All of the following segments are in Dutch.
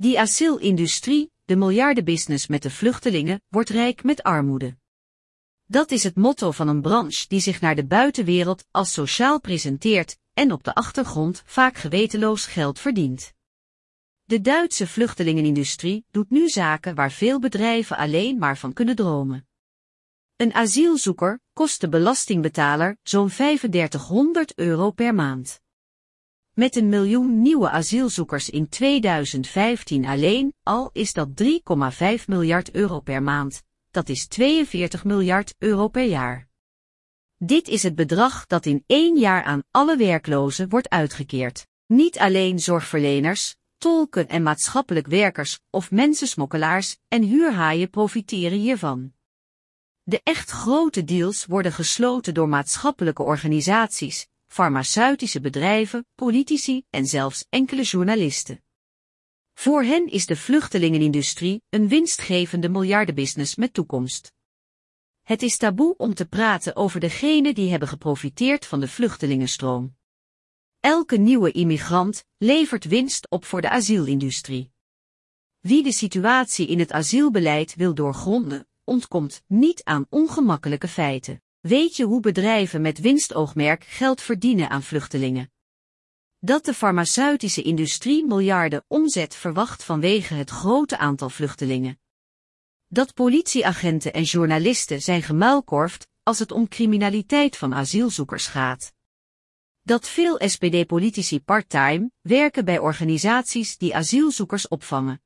Die asielindustrie, de miljardenbusiness met de vluchtelingen, wordt rijk met armoede. Dat is het motto van een branche die zich naar de buitenwereld als sociaal presenteert en op de achtergrond vaak gewetenloos geld verdient. De Duitse vluchtelingenindustrie doet nu zaken waar veel bedrijven alleen maar van kunnen dromen. Een asielzoeker kost de belastingbetaler zo'n 3500 euro per maand. Met een miljoen nieuwe asielzoekers in 2015 alleen al is dat 3,5 miljard euro per maand, dat is 42 miljard euro per jaar. Dit is het bedrag dat in één jaar aan alle werklozen wordt uitgekeerd. Niet alleen zorgverleners, tolken en maatschappelijk werkers of mensensmokkelaars en huurhaaien profiteren hiervan. De echt grote deals worden gesloten door maatschappelijke organisaties, farmaceutische bedrijven, politici en zelfs enkele journalisten. Voor hen is de vluchtelingenindustrie een winstgevende miljardenbusiness met toekomst. Het is taboe om te praten over degenen die hebben geprofiteerd van de vluchtelingenstroom. Elke nieuwe immigrant levert winst op voor de asielindustrie. Wie de situatie in het asielbeleid wil doorgronden, ontkomt niet aan ongemakkelijke feiten. Weet je hoe bedrijven met winstoogmerk geld verdienen aan vluchtelingen? Dat de farmaceutische industrie miljarden omzet verwacht vanwege het grote aantal vluchtelingen. Dat politieagenten en journalisten zijn gemuilkorfd als het om criminaliteit van asielzoekers gaat. Dat veel SPD-politici part-time werken bij organisaties die asielzoekers opvangen.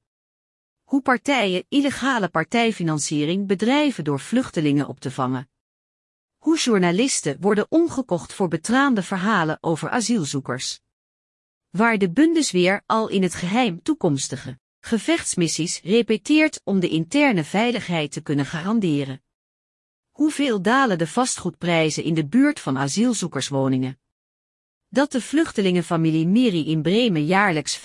Hoe partijen illegale partijfinanciering bedrijven door vluchtelingen op te vangen. Hoe journalisten worden omgekocht voor betraande verhalen over asielzoekers. Waar de Bundesweer al in het geheim toekomstige gevechtsmissies repeteert om de interne veiligheid te kunnen garanderen. Hoeveel dalen de vastgoedprijzen in de buurt van asielzoekerswoningen? Dat de vluchtelingenfamilie Miri in Bremen jaarlijks 5,1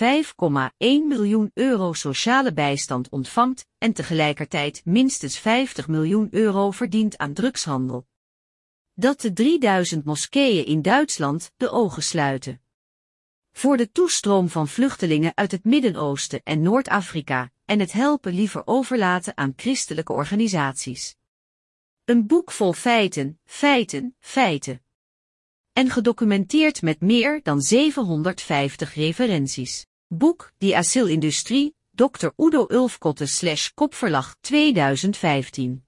miljoen euro sociale bijstand ontvangt en tegelijkertijd minstens 50 miljoen euro verdient aan drugshandel. Dat de 3000 moskeeën in Duitsland de ogen sluiten. Voor de toestroom van vluchtelingen uit het Midden-Oosten en Noord-Afrika en het helpen liever overlaten aan christelijke organisaties. Een boek vol feiten, feiten, feiten. En gedocumenteerd met meer dan 750 referenties. Boek Die Asielindustrie, Dr. Udo Ulfkotte slash Kopverlag 2015.